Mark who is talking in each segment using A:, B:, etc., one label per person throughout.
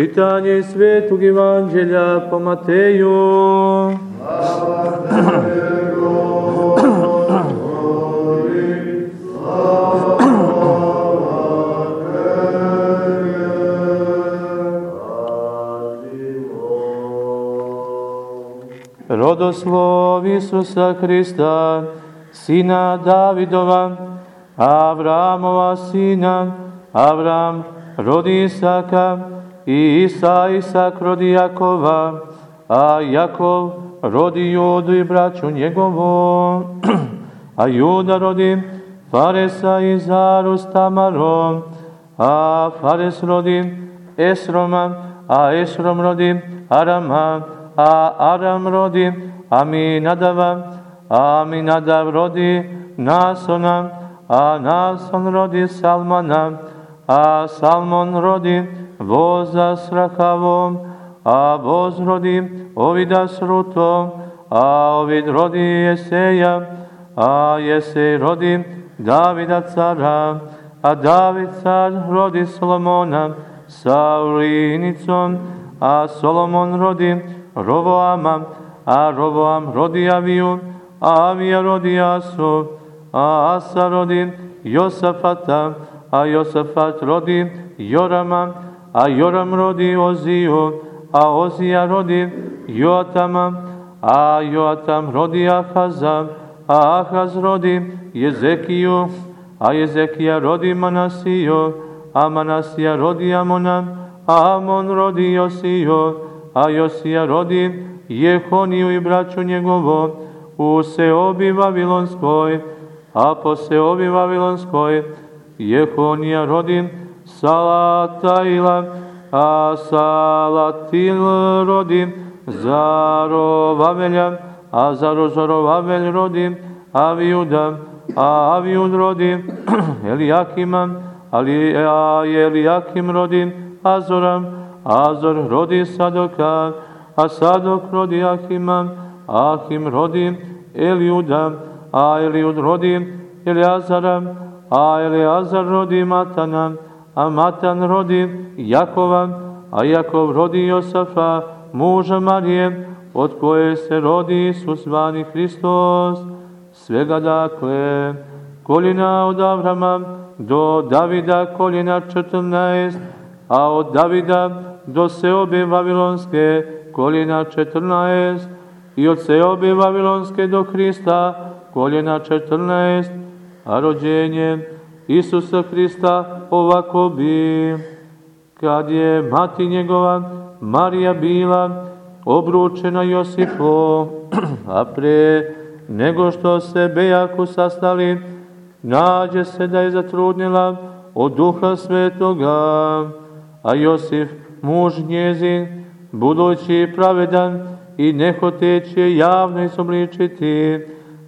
A: Čitanje Svetog Evanđelja po Mateju. Rodoslov Isusa Hrista, sina Davidova, Avramova sina, Avram rodi Isaka, Isa Isak rodi Jakova, a Jakov rodi Judu i braću njegovu, a Juda rodi Faresa i Zaru s Tamarom, a Fares rodi Esroma, a Esrom rodi Arama, a Aram rodi Aminadava, a Aminadav rodi Nasona, a Nason rodi Salmana, a Salmon rodi Voza s Rahavom, a Voz rodi Ovida s Rutom, a Ovid rodi Jeseja, a Jesej rodi Davida cara, a David car rodi Solomona sa Urinicom, a Solomon rodi Rovoama, a Rovoam rodi Aviju, a Avija rodi Asu, a Asa rodi Josafata, a Josafat rodi Jorama, a Joram rodi Oziju, a Ozija rodi Joatama, a Joatam rodi Ahaza, a Ahaz rodi Jezekiju, a Jezekija rodi Manasiju, a Manasija rodi Amona, a Amon rodi Josiju, a Josija rodi Jehoniju i braću njegovo u Seobi Vavilonskoj, a po Seobi Vavilonskoj Jehonija rodi Salataila, a Salatil rodi Zarovavelja, a Zarozorovavelj rodi Avijuda, a Avijud rodi Elijakima, ali a Elijakim rodi Azoram, Azor rodi Sadoka, a Sadok rodi Ahima, Ahim rodi Elijuda, a Elijud rodi Eliazara, a Eliazar rodi Matana, a Matan rodi Jakova, a Jakov rodi Josafa, muža Marije, od koje se rodi Isus vani Hristos, svega dakle, koljena od Avrama do Davida koljena 14, a od Davida do Seobe Vavilonske koljena 14, i od Seobe Vavilonske do Hrista koljena 14, a rođenje Isusa Hrista ovako bi, kad je mati njegova Marija bila obručena Josipu, a pre nego što se bejaku sastali, nađe se da je zatrudnila od duha svetoga, a Josif, muž njezin, budući pravedan i nehoteće javno izobličiti,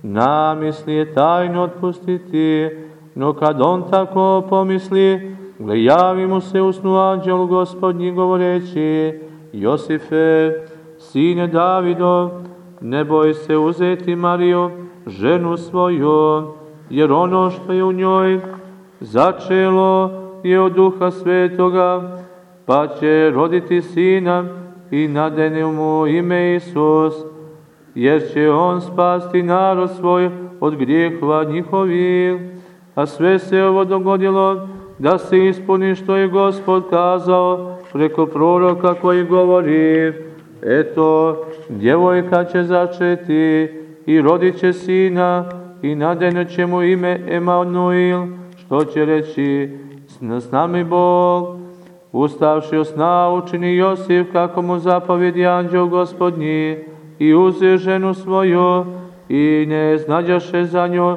A: namisli je tajno otpustiti, no kad on tako pomisli, gle javi mu se usnu anđel gospodnji govoreći, Josife, sine Davido, ne boj se uzeti Mariju, ženu svoju, jer ono što je u njoj začelo je od duha svetoga, pa će roditi sina i nadene mu ime Isus, jer će on spasti narod svoj od grijehova njihovih. A sve se ovo dogodilo da se ispuni što je Gospod kazao preko proroka koji govori, eto, djevojka će začeti i rodit će sina i nadenut će mu ime Emanuil, što će reći, s nami Bog. Ustavši od sna učini Josif kako mu zapovedi anđel gospodnji i uze ženu svoju i ne znađaše za nju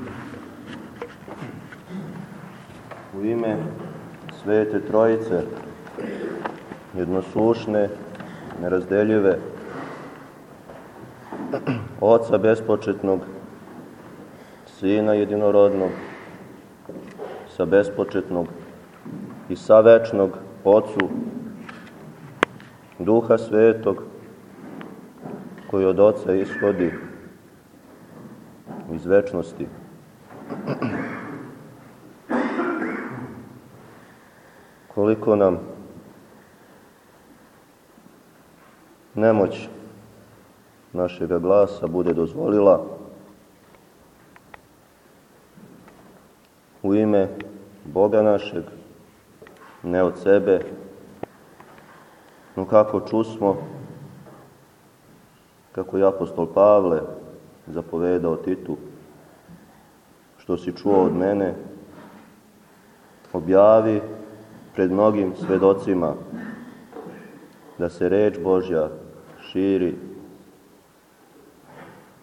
A: tebi,
B: Svete Trojice, jednoslušne, nerazdeljive, Oca bespočetnog, Sina jedinorodnog, sa bespočetnog i sa večnog Otcu, Duha Svetog, koji od Oca ishodi iz večnosti. Koliko nam nemoć našega glasa bude dozvolila u ime Boga našeg, ne od sebe, no kako čusmo, kako je apostol Pavle zapovedao Titu, što si čuo od mene, objavi pred mnogim svedocima da se reč Božja širi,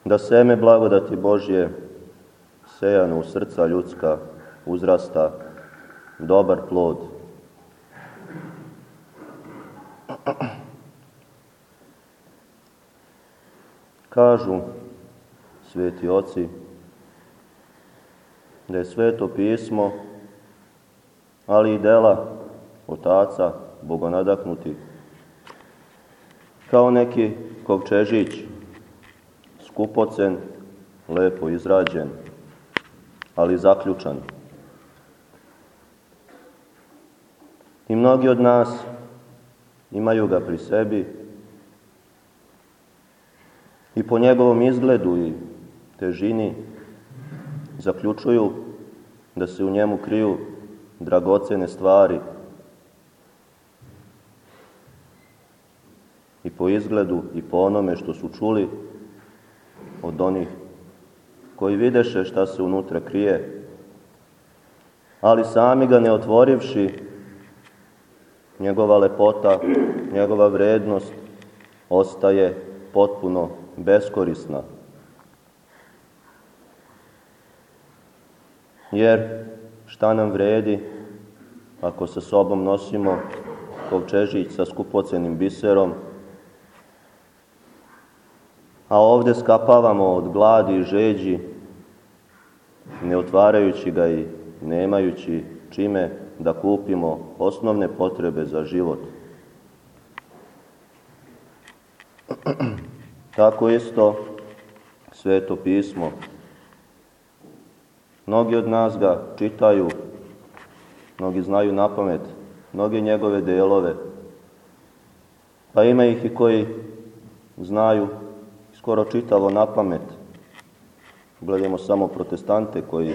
B: da seme blagodati Božje sejano u srca ljudska uzrasta dobar plod. Kažu sveti oci da je sveto pismo, ali i dela otaca bogonadaknuti, kao neki kovčežić, skupocen, lepo izrađen, ali zaključan. I mnogi od nas imaju ga pri sebi i po njegovom izgledu i težini zaključuju da se u njemu kriju dragocene stvari i po izgledu i po onome što su čuli od onih koji videše šta se unutra krije, ali sami ga ne otvorivši, njegova lepota, njegova vrednost ostaje potpuno beskorisna. Jer šta nam vredi ako sa sobom nosimo kovčežić sa skupocenim biserom, a ovde skapavamo od gladi i žeđi, ne otvarajući ga i nemajući čime da kupimo osnovne potrebe za život. Tako isto sveto pismo. Mnogi od nas ga čitaju, mnogi znaju na pamet, mnoge njegove delove, pa ima ih i koji znaju skoro čitavo na pamet. Gledamo samo protestante koji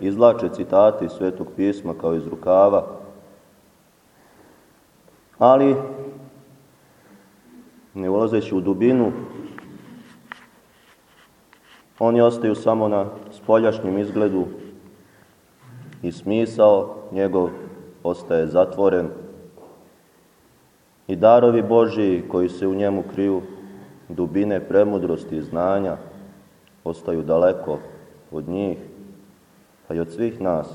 B: izlače citate iz Svetog pisma kao iz rukava. Ali, ne ulazeći u dubinu, oni ostaju samo na spoljašnjem izgledu i smisao njegov ostaje zatvoren i darovi Božiji koji se u njemu kriju dubine premudrosti i znanja ostaju daleko od njih, pa i od svih nas.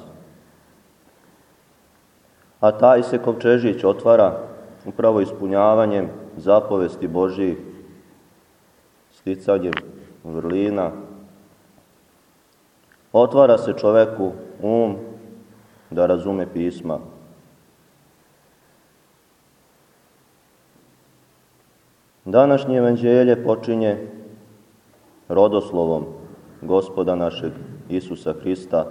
B: A taj se kovčežić otvara upravo ispunjavanjem zapovesti Božijih, sticanjem vrlina. Otvara se čoveku um da razume pisma. Današnje evanđelje počinje rodoslovom gospoda našeg Isusa Hrista,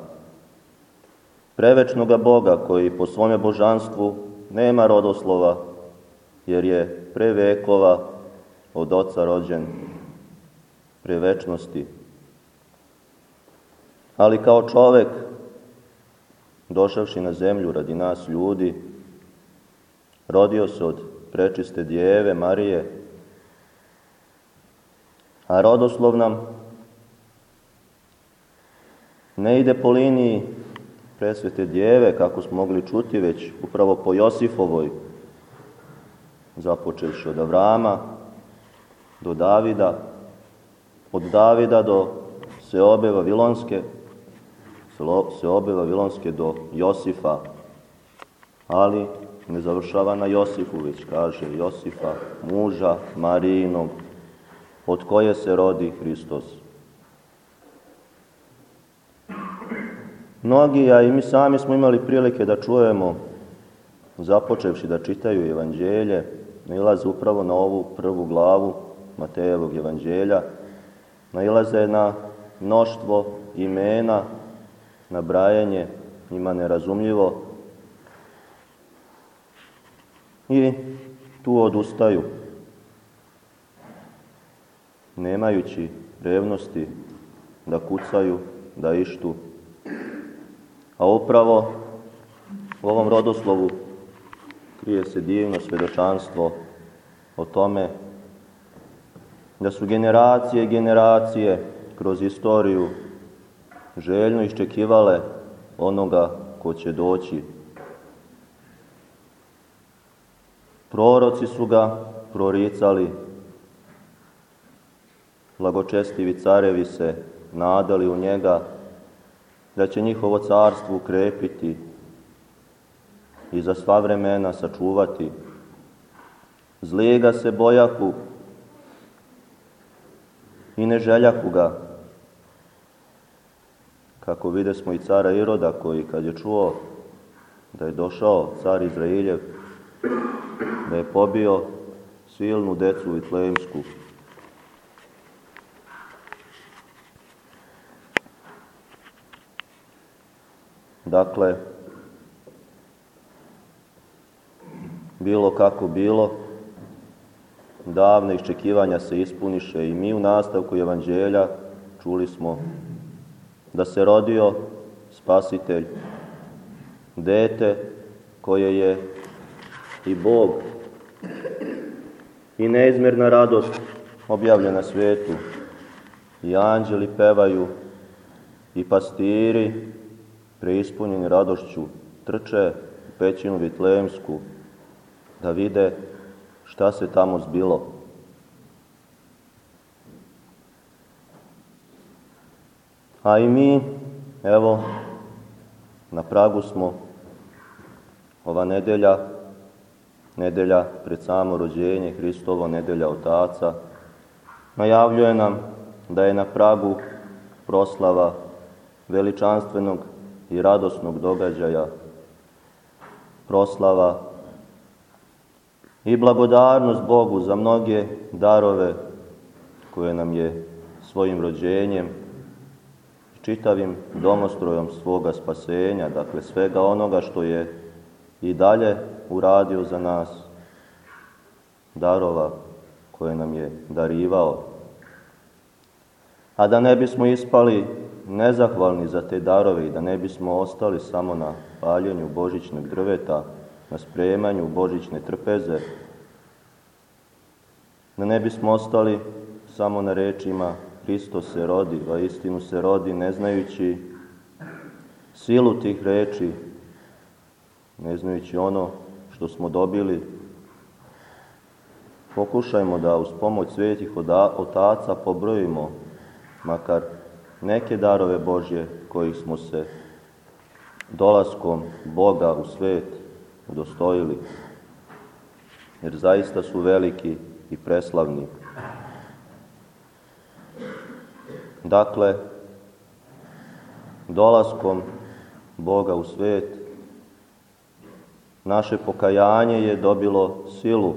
B: prevečnoga Boga koji po svome božanstvu nema rodoslova, jer je pre vekova od Oca rođen, pre večnosti. Ali kao čovek, došavši na zemlju radi nas ljudi, rodio se od prečiste djeve Marije, A rodoslov nam ne ide po liniji presvete djeve, kako smo mogli čuti, već upravo po Josifovoj, započevši od Avrama do Davida, od Davida do Seobe Vavilonske, Seobe Vavilonske do Josifa, ali ne završava na Josifu, već kaže Josifa, muža Marijinog, od koje se rodi Hristos. Mnogi, a i mi sami smo imali prilike da čujemo, započevši da čitaju evanđelje, nailaze upravo na ovu prvu glavu Matejevog evanđelja, nailaze na mnoštvo imena, na brajanje, njima nerazumljivo, i tu odustaju, nemajući revnosti da kucaju, da ištu. A upravo u ovom rodoslovu krije se divno svedočanstvo o tome da su generacije i generacije kroz istoriju željno iščekivale onoga ko će doći. Proroci su ga proricali, blagočestivi carevi se nadali u njega, da će njihovo carstvo ukrepiti i za sva vremena sačuvati. Zli ga se bojaku i ne željaku ga, kako vide smo i cara Iroda koji kad je čuo da je došao car Izrailjev, da je pobio silnu decu Vitlejemsku. Dakle, bilo kako bilo, davne iščekivanja se ispuniše i mi u nastavku evanđelja čuli smo da se rodio spasitelj, dete koje je i Bog i neizmerna radost objavljena svetu. I anđeli pevaju i pastiri preispunjeni radošću trče u pećinu Vitlejemsku da vide šta se tamo zbilo. A i mi, evo, na pragu smo ova nedelja, nedelja pred samo rođenje Hristovo, nedelja Otaca, najavljuje nam da je na pragu proslava veličanstvenog i radosnog događaja, proslava i blagodarnost Bogu za mnoge darove koje nam je svojim rođenjem, čitavim domostrojom svoga spasenja, dakle svega onoga što je i dalje uradio za nas, darova koje nam je darivao. A da ne bismo ispali nezahvalni za te darove i da ne bismo ostali samo na paljenju božićnog drveta, na spremanju božićne trpeze, da ne bismo ostali samo na rečima Hristo se rodi, a istinu se rodi, ne znajući silu tih reči, ne znajući ono što smo dobili, pokušajmo da uz pomoć svetih otaca pobrojimo makar neke darove Božje kojih smo se dolaskom Boga u svet udostojili, jer zaista su veliki i preslavni. Dakle, dolaskom Boga u svet, naše pokajanje je dobilo silu,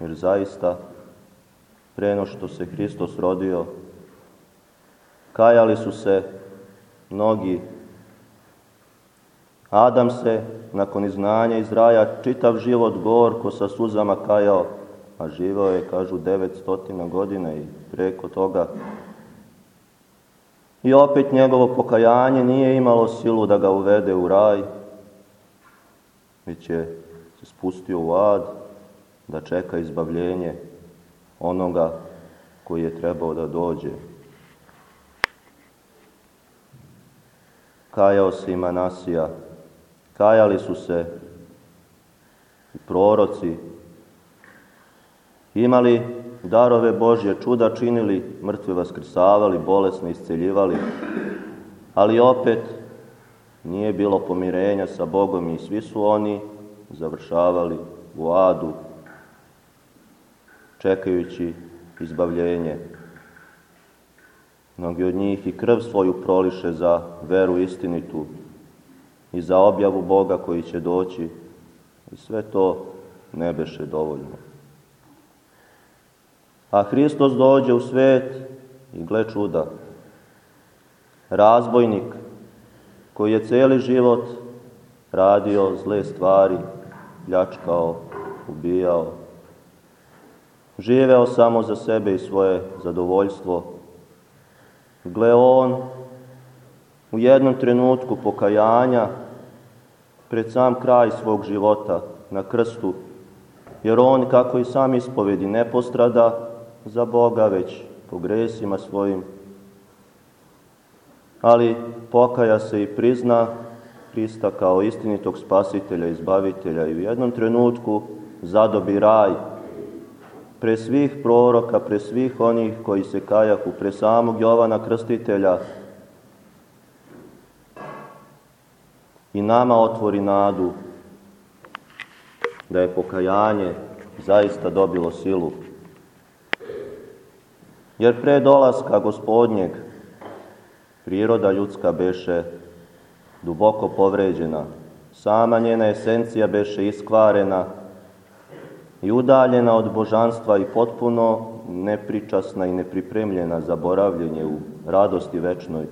B: jer zaista, preno što se Hristos rodio, kajali su se mnogi. Adam se, nakon iznanja iz raja, čitav život gorko sa suzama kajao, a živao je, kažu, 900 godina i preko toga. I opet njegovo pokajanje nije imalo silu da ga uvede u raj, već je se spustio u ad da čeka izbavljenje onoga koji je trebao da dođe. Kajao se i Manasija, kajali su se i proroci, imali darove Božje, čuda činili, mrtve vaskrsavali, bolesne isceljivali, ali opet nije bilo pomirenja sa Bogom i svi su oni završavali u adu, čekajući izbavljenje. Mnogi od njih i krv svoju proliše za veru istinitu i za objavu Boga koji će doći i sve to ne beše dovoljno. A Hristos dođe u svet i gle čuda. Razbojnik koji je celi život radio zle stvari, pljačkao, ubijao, živeo samo za sebe i svoje zadovoljstvo. Gle on u jednom trenutku pokajanja pred sam kraj svog života na krstu, jer on, kako i sam ispovedi, ne postrada za Boga, već po gresima svojim, ali pokaja se i prizna Hrista kao istinitog spasitelja, izbavitelja i u jednom trenutku zadobi raj pre svih proroka, pre svih onih koji se kajaku, pre samog Jovana Krstitelja. I nama otvori nadu da je pokajanje zaista dobilo silu. Jer pre dolaska gospodnjeg priroda ljudska beše duboko povređena, sama njena esencija beše iskvarena i udaljena od božanstva i potpuno nepričasna i nepripremljena za boravljenje u radosti večnoj,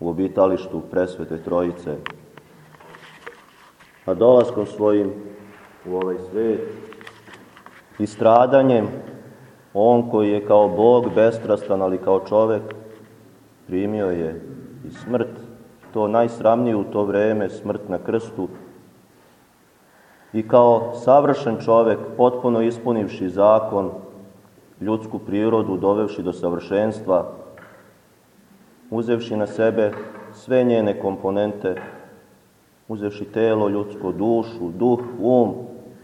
B: u obitalištu presvete trojice. A dolaskom svojim u ovaj svet i stradanjem, on koji je kao Bog bestrastan, ali kao čovek, primio je i smrt, to najsramnije u to vreme, smrt na krstu, i kao savršen čovek, potpuno ispunivši zakon, ljudsku prirodu, dovevši do savršenstva, uzevši na sebe sve njene komponente, uzevši telo, ljudsko, dušu, duh, um,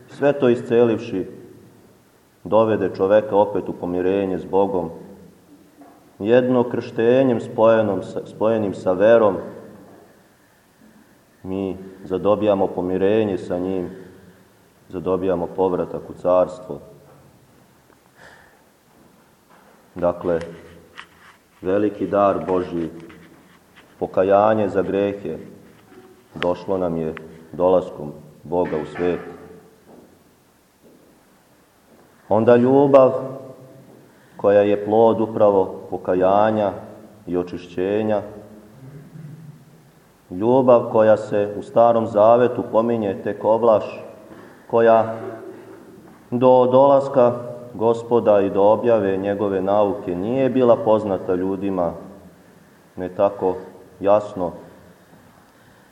B: sve to iscelivši, dovede čoveka opet u pomirenje s Bogom, jedno krštenjem spojenom, spojenim sa verom, mi zadobijamo pomirenje sa njim, zadobijamo povratak u carstvo. Dakle, veliki dar Božji, pokajanje za grehe, došlo nam je dolaskom Boga u svet. Onda ljubav koja je plod upravo pokajanja i očišćenja, ljubav koja se u starom zavetu pominje tek ovlaš, koja do dolaska gospoda i do objave njegove nauke nije bila poznata ljudima, ne tako jasno.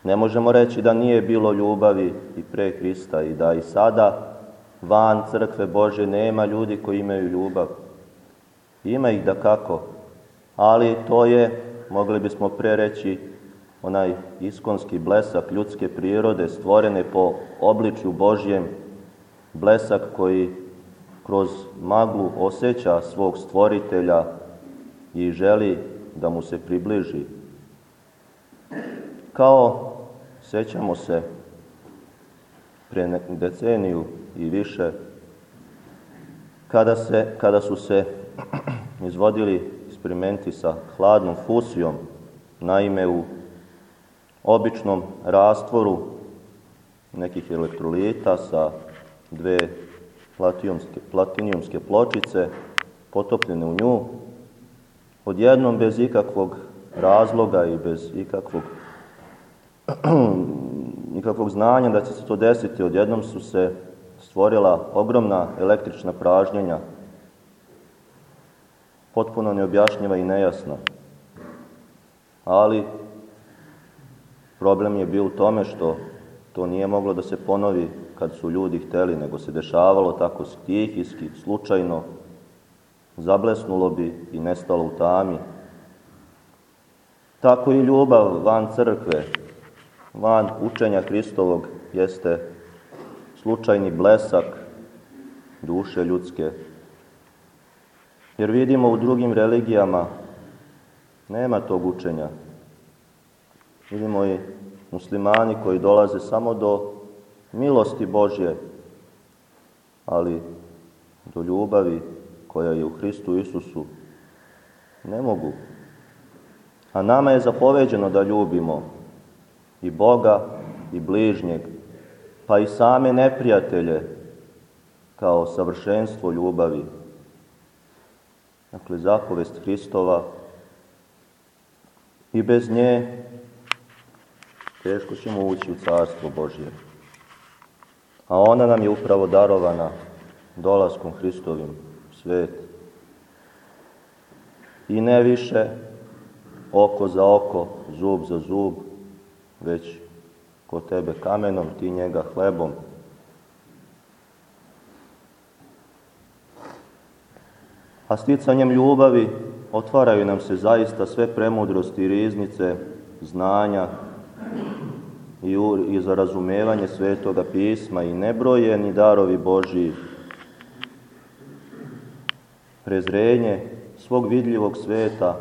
B: Ne možemo reći da nije bilo ljubavi i pre Hrista i da i sada van crkve Bože nema ljudi koji imaju ljubav. Ima ih da kako, ali to je, mogli bismo pre reći, onaj iskonski blesak ljudske prirode stvorene po obličju Božjem, blesak koji kroz maglu osjeća svog stvoritelja i želi da mu se približi. Kao sećamo se pre deceniju i više kada, se, kada su se izvodili eksperimenti sa hladnom fusijom, naime u običnom rastvoru nekih elektrolita sa dve platinumske, platinijumske pločice potopljene u nju, odjednom bez ikakvog razloga i bez ikakvog nikakvog znanja da će se to desiti, odjednom su se stvorila ogromna električna pražnjenja, potpuno neobjašnjiva i nejasna. Ali problem je bio u tome što to nije moglo da se ponovi kad su ljudi hteli, nego se dešavalo tako stihijski, slučajno, zablesnulo bi i nestalo u tami. Tako i ljubav van crkve, van učenja Hristovog jeste slučajni blesak duše ljudske. Jer vidimo u drugim religijama nema tog učenja. Vidimo i muslimani koji dolaze samo do milosti Božje, ali do ljubavi koja je u Hristu Isusu, ne mogu. A nama je zapoveđeno da ljubimo i Boga i bližnjeg, pa i same neprijatelje kao savršenstvo ljubavi. Dakle, zapovest Hristova i bez nje teško ćemo ući u Carstvo Božje. A ona nam je upravo darovana dolaskom Hristovim svet. I ne više oko za oko, zub za zub, već ko tebe kamenom, ti njega hlebom. A sticanjem ljubavi otvaraju nam se zaista sve premudrosti i riznice, znanja i, za razumevanje svetoga pisma i nebrojeni darovi Božiji, prezrenje svog vidljivog sveta,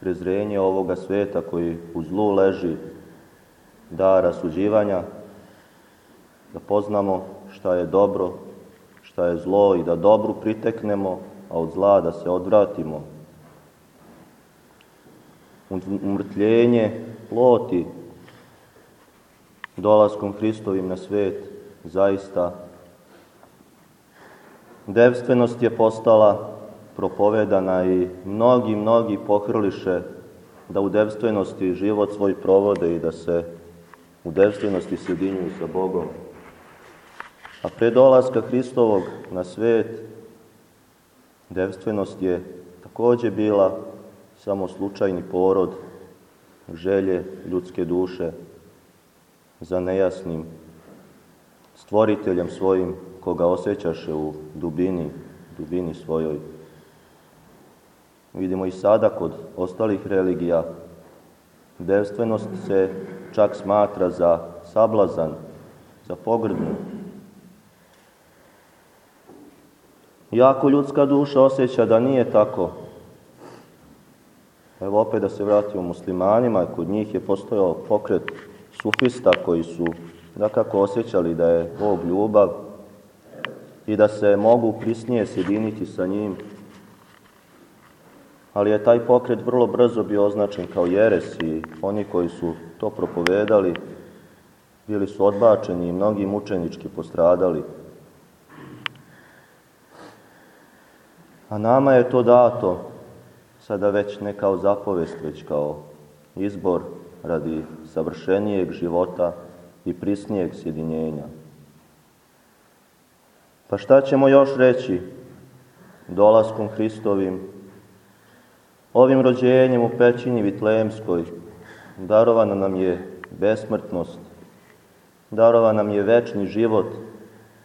B: prezrenje ovoga sveta koji u zlu leži, da rasuđivanja, da poznamo šta je dobro, šta je zlo i da dobru priteknemo, a od zla da se odvratimo. Umrtljenje ploti dolaskom Hristovim na svet zaista devstvenost je postala propovedana i mnogi, mnogi pohrliše da u devstvenosti život svoj provode i da se u devstvenosti sjedinjuju sa Bogom. A pre dolaska Hristovog na svet, devstvenost je takođe bila samo slučajni porod želje ljudske duše za nejasnim stvoriteljem svojim koga osjećaše u dubini, dubini svojoj. Vidimo i sada kod ostalih religija, devstvenost se čak smatra za sablazan, za pogrdnu. Jako ljudska duša osjeća da nije tako. Evo opet da se vratimo muslimanima, kod njih je postojao pokret sufista koji su nekako osjećali da je Bog ljubav i da se mogu prisnije sjediniti sa njim. Ali je taj pokret vrlo brzo bio označen kao jeres i oni koji su to propovedali bili su odbačeni i mnogi mučenički postradali. A nama je to dato, sada već ne kao zapovest, već kao izbor radi savršenijeg života i prisnijeg sjedinjenja. Pa šta ćemo još reći dolaskom Hristovim, ovim rođenjem u pećini Vitlemskoj, darovana nam je besmrtnost, darovan nam je večni život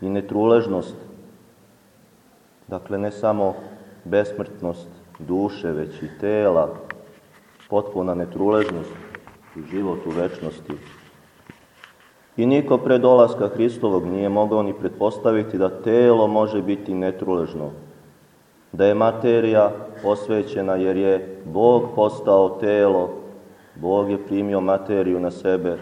B: i netruležnost, dakle ne samo besmrtnost duše, već i tela, potpuna netruležnost i život u večnosti. I niko pre dolaska Hristovog nije mogao ni pretpostaviti da telo može biti netruležno, da je materija osvećena jer je Bog postao telo, Bog je primio materiju na sebe,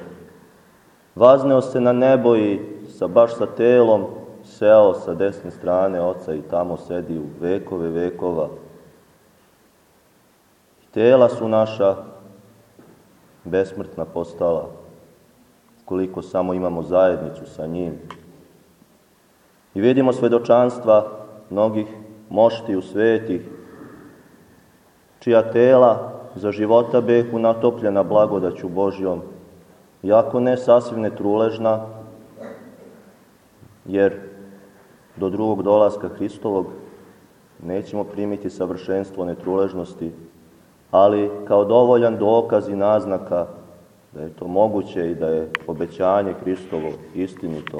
B: vazneo se na nebo i sa, baš sa telom seo sa desne strane oca i tamo sedi u vekove vekova. Tela su naša besmrtna postala, koliko samo imamo zajednicu sa njim. I vidimo svedočanstva mnogih moštiju svetih, čija tela za života behu natopljena blagodaću Božjom, jako ne sasvim netruležna, jer do drugog dolaska Hristovog nećemo primiti savršenstvo netruležnosti, ali kao dovoljan dokaz i naznaka da je to moguće i da je obećanje Hristovo istinito.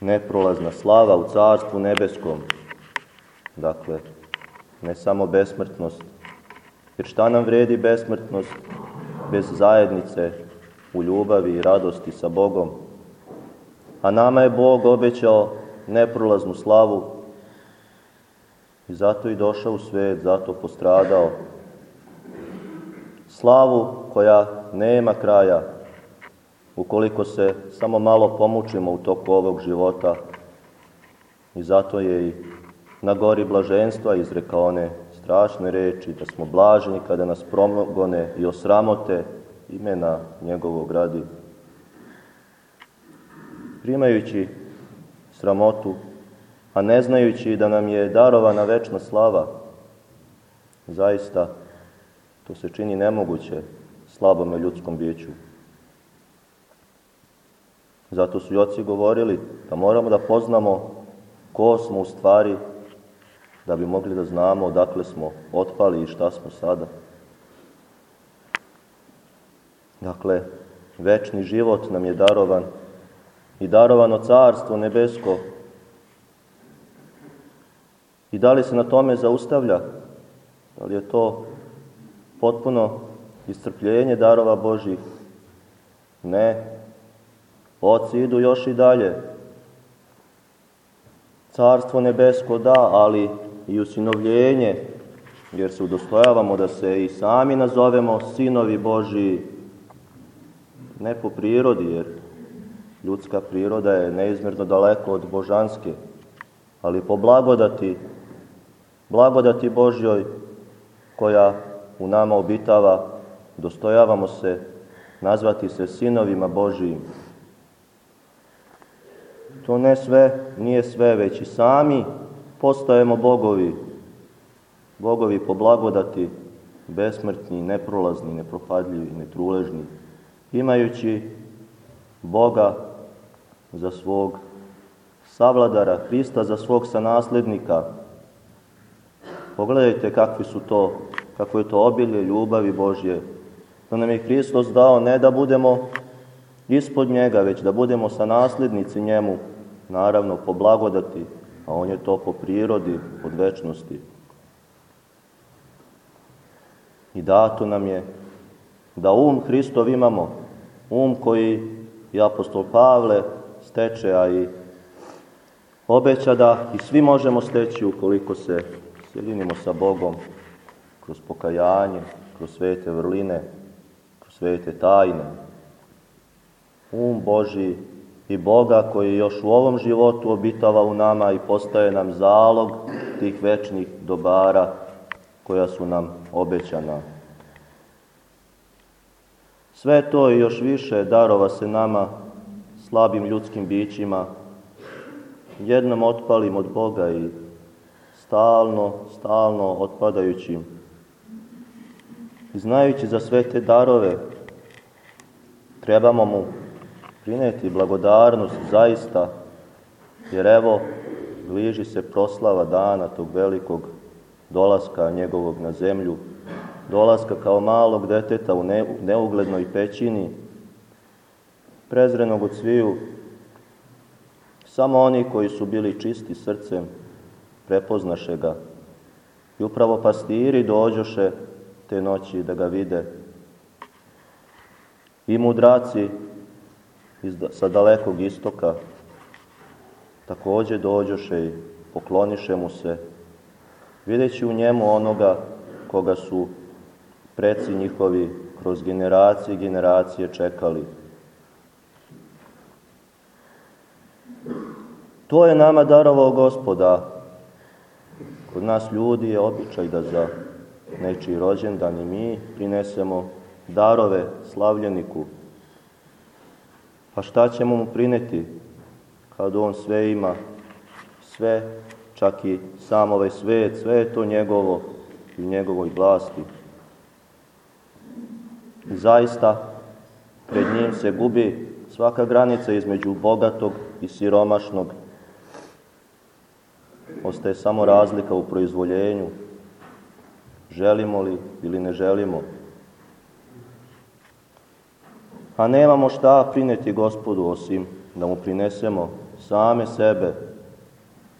B: Neprolazna slava u Carstvu nebeskom, dakle, ne samo besmrtnost, jer šta nam vredi besmrtnost bez zajednice u ljubavi i radosti sa Bogom, a nama je Bog obećao neprolaznu slavu i zato i došao u svet, zato postradao. Slavu koja nema kraja, ukoliko se samo malo pomučimo u toku ovog života. I zato je i na gori blaženstva izrekao one strašne reči, da smo blaženi kada nas promogone i osramote imena njegovog radi. Primajući sramotu, a ne znajući da nam je darovana večna slava, zaista to se čini nemoguće slabome ljudskom biću. Zato su i oci govorili da moramo da poznamo ko smo u stvari, da bi mogli da znamo odakle smo otpali i šta smo sada. Dakle, večni život nam je darovan i darovano carstvo nebesko. I da li se na tome zaustavlja? Da li je to potpuno iscrpljenje darova Božih? Ne. Oci idu još i dalje. Carstvo nebesko da, ali i usinovljenje, jer se udostojavamo da se i sami nazovemo sinovi Božiji, ne po prirodi, jer ljudska priroda je neizmjerno daleko od božanske, ali po blagodati, blagodati Božjoj koja u nama obitava, dostojavamo se nazvati se sinovima Božijim. To ne sve, nije sve, već i sami postajemo bogovi. Bogovi po blagodati, besmrtni, neprolazni, nepropadljivi, netruležni, imajući Boga za svog savladara, Hrista za svog sanaslednika. Pogledajte kakvi su to, kako je to obilje ljubavi Božje, da nam je Hristos dao ne da budemo ispod njega, već da budemo sanaslednici njemu, naravno po blagodati, a on je to po prirodi, od večnosti. I dato nam je da um Hristov imamo, um koji i apostol Pavle steče, a i obeća da i svi možemo steći ukoliko se sjedinimo sa Bogom kroz pokajanje, kroz svete vrline, kroz svete tajne. Um Boži i Boga koji još u ovom životu obitava u nama i postaje nam zalog tih večnih dobara koja su nam obećana. Sve to i još više darova se nama, slabim ljudskim bićima, jednom otpalim od Boga i stalno, stalno otpadajućim. Znajući za sve te darove, trebamo mu prineti blagodarnost zaista, jer evo, bliži se proslava dana tog velikog dolaska njegovog na zemlju, dolaska kao malog deteta u neuglednoj pećini, prezrenog od sviju, samo oni koji su bili čisti srcem prepoznaše ga. I upravo pastiri dođoše te noći da ga vide. I mudraci iz, sa dalekog istoka takođe dođoše i pokloniše mu se, videći u njemu onoga koga su preci njihovi kroz generacije i generacije čekali. To je nama darovao gospoda. Kod nas ljudi je običaj da za nečiji rođendan i mi prinesemo darove slavljeniku. Pa šta ćemo mu prineti kad on sve ima, sve, čak i sam ovaj svet, sve je to njegovo i u njegovoj vlasti. Zaista, pred njim se gubi svaka granica između bogatog i siromašnog. Ostaje samo razlika u proizvoljenju. Želimo li ili ne želimo. A nemamo šta prineti gospodu osim da mu prinesemo same sebe,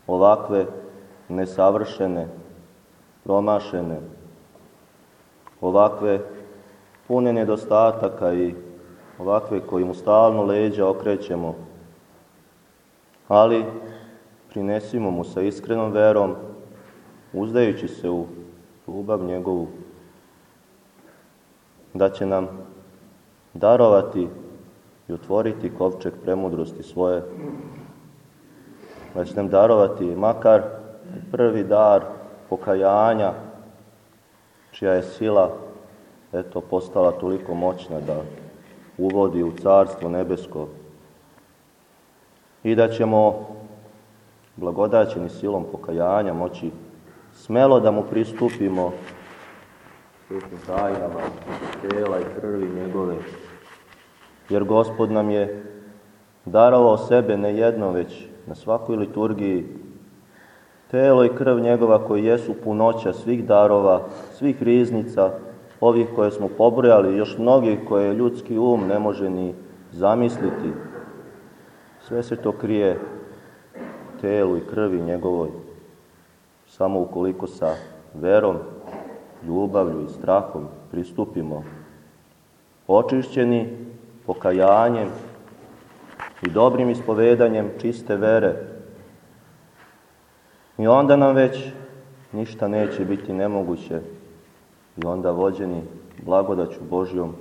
B: ovakve nesavršene, promašene, ovakve pune nedostataka i ovakve koji mu stalno leđa okrećemo, ali prinesimo mu sa iskrenom verom, uzdajući se u ljubav njegovu, da će nam darovati i otvoriti kovčeg premudrosti svoje, da će nam darovati makar prvi dar pokajanja, čija je sila eto, postala toliko moćna da uvodi u carstvo nebesko. I da ćemo blagodaćeni silom pokajanja moći smelo da mu pristupimo svetim tajnama tela i krvi njegove. Jer gospod nam je darovao sebe ne jedno, već na svakoj liturgiji telo i krv njegova koji jesu punoća svih darova, svih riznica, ovih koje smo pobrojali, još mnogih koje ljudski um ne može ni zamisliti. Sve se to krije telu i krvi njegovoj, samo ukoliko sa verom, ljubavlju i strahom pristupimo, očišćeni pokajanjem i dobrim ispovedanjem čiste vere. I onda nam već ništa neće biti nemoguće i onda vođeni blagodaću Božjom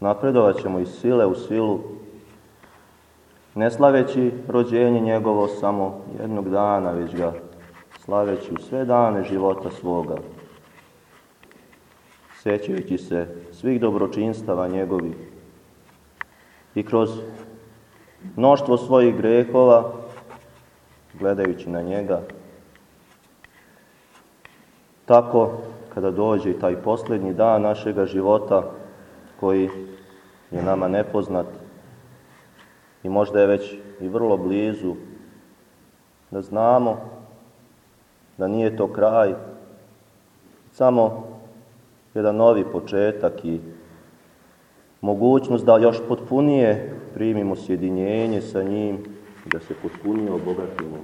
B: napredovat ćemo iz sile u silu ne slaveći rođenje njegovo samo jednog dana, već ga slaveći u sve dane života svoga, sećajući se svih dobročinstava njegovih i kroz mnoštvo svojih grehova, gledajući na njega, tako kada dođe i taj posljednji dan našega života koji je nama nepoznat, i možda je već i vrlo blizu, da znamo da nije to kraj, samo jedan novi početak i mogućnost da još potpunije primimo sjedinjenje sa njim, da se potpunije obogatimo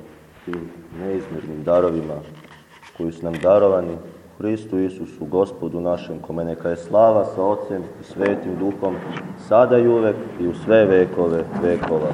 B: tim neizmjernim darovima koji su nam darovani Hristu Isusu, gospodu našem, kome neka je slava sa Otcem i Svetim Duhom, sada i uvek i u sve vekove vekova.